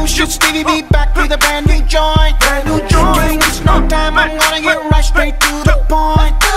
new shit. Stevie be back with a brand new joint. Brand new joint. It's no time, I'm gonna get right straight to the point.